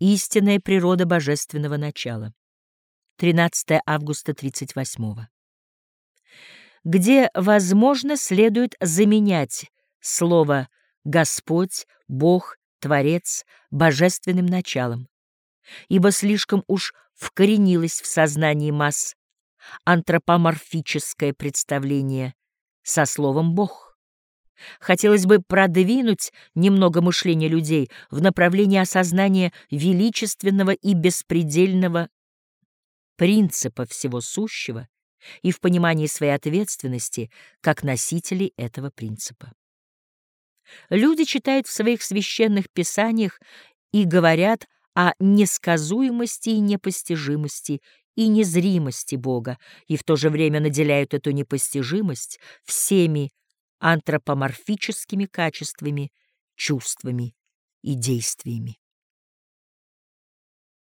Истинная природа божественного начала. 13 августа 38 -го. Где возможно, следует заменять слово «Господь», «Бог», «Творец» божественным началом, ибо слишком уж вкоренилось в сознании масс антропоморфическое представление со словом «Бог». Хотелось бы продвинуть немного мышления людей в направлении осознания величественного и беспредельного принципа всего сущего и в понимании своей ответственности как носителей этого принципа. Люди читают в своих священных писаниях и говорят о несказуемости и непостижимости и незримости Бога, и в то же время наделяют эту непостижимость всеми антропоморфическими качествами, чувствами и действиями.